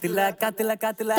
காத்துல காத்துல காத்துல.